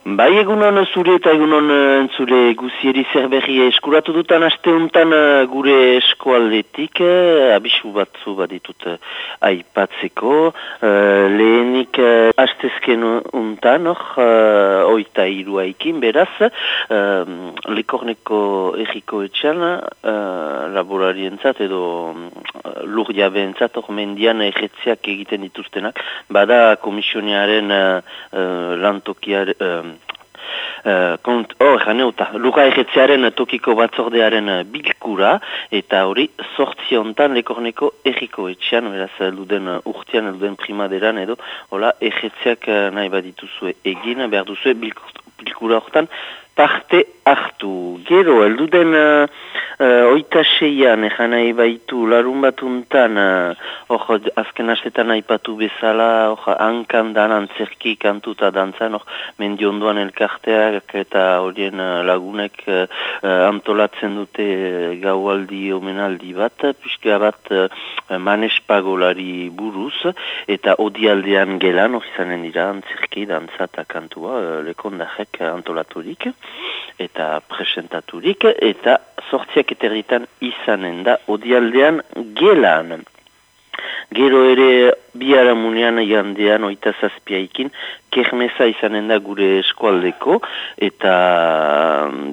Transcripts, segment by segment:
Bai egunon zure eta egunon eh, zure guzieri zerberri eskuratu dutan aste untan eh, gure eskualdetik eh, abisu batzu baditut aipatzeko. Lehenik astezken untan uh, oita iruaikin beraz uh, likorneko egiko etxan uh, laborarientzat edo uh, lur jabeentzat hor mendian egetziak egiten dituztenak bada komisionearen uh, lantokiar Uh, kont, oh, janeuta, luka egetzearen tokiko batzordearen bilkura, eta hori sortziontan lekorneko egiko etxean, beraz, luden urtean, luden primaderan edo, hola, egetzeak nahi badituzue egin, behar duzue bilkura horretan, parte hartu. Gero, elduden uh, uh, oita seian, egan nahi baitu, larun batuntan, uh, azken astetan aipatu bezala, or, hankan danan, zerki kantuta dantzan, or, mendiondoan elkarteak eta horien uh, lagunek uh, antolatzen dute gaualdi omenaldi bat, pixka bat uh, manespagolari buruz, eta odialdean gelan, hori zanen dira, antzerki, dantza eta kantua, uh, lekondajek antolaturik eta presentaturik, eta sortziak eterritan izanen da, odialdean gelan. Gero ere biharamunean jandean oita zazpiaikin, kermesa izanen da gure eskualdeko, eta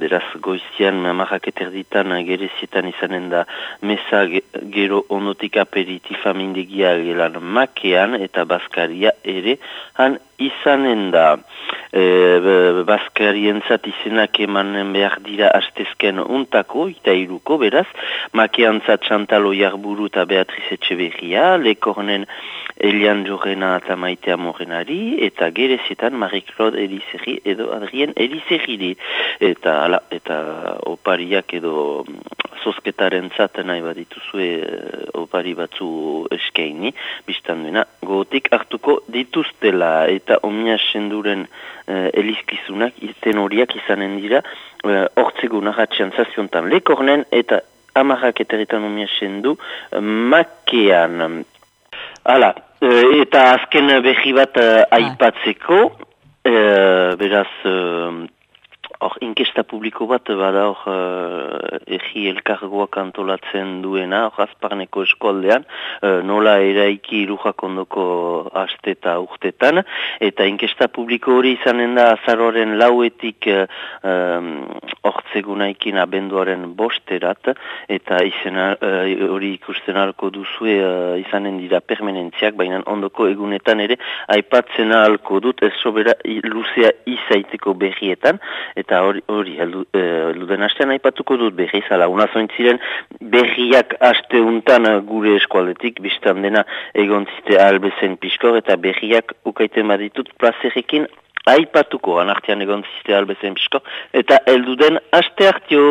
beraz goizian marrak eterditan gerezietan izanen da mesa gero onotik aperitif amindegia gelan makean, eta baskaria ere han izanen da. E, bazkarien zat izenak emanen behar dira astezken untako, eta iruko beraz, makean zat Chantalo Jarburu eta Beatriz Etxeberria, lekornen Elian Jorena eta Maitea Morenari, eta gerezietan Marie-Claude Elizeri edo Adrien Elizeri eta, ala, eta opariak edo zosketaren mm, zaten nahi badituzue eh, opari batzu eskeini, biztan duena, gotik hartuko dituztela eta omnia senduren uh, elizkizunak, iten horiak izanen dira, uh, ortsegu nahatxean zaziontan lekornen eta amarrak eteritan omnia sendu uh, makean. Hala, Eh, eta azken behi bat uh, aipatzeko, uh, beraz, Hor, inkesta publiko bat, bada hor, uh, egi elkargoak antolatzen duena, hor, azparneko eskoldean, uh, nola eraiki irujak ondoko aste eta urtetan, eta inkesta publiko hori izanen da azaroren lauetik uh, um, abenduaren bosterat, eta izena, hori ikusten alko duzue uh, izanen dira permanentziak, baina ondoko egunetan ere, aipatzen alko dut, ez sobera luzea izaiteko berrietan, eta hori hori eluden e, astean aipatuko dut berri zala una zointziren berriak aste untan gure eskualdetik biztan dena egon zite albezen piskor eta berriak ukaiten baditut plazerrekin aipatuko anartian egon zite albezen piskor eta elduden aste hartio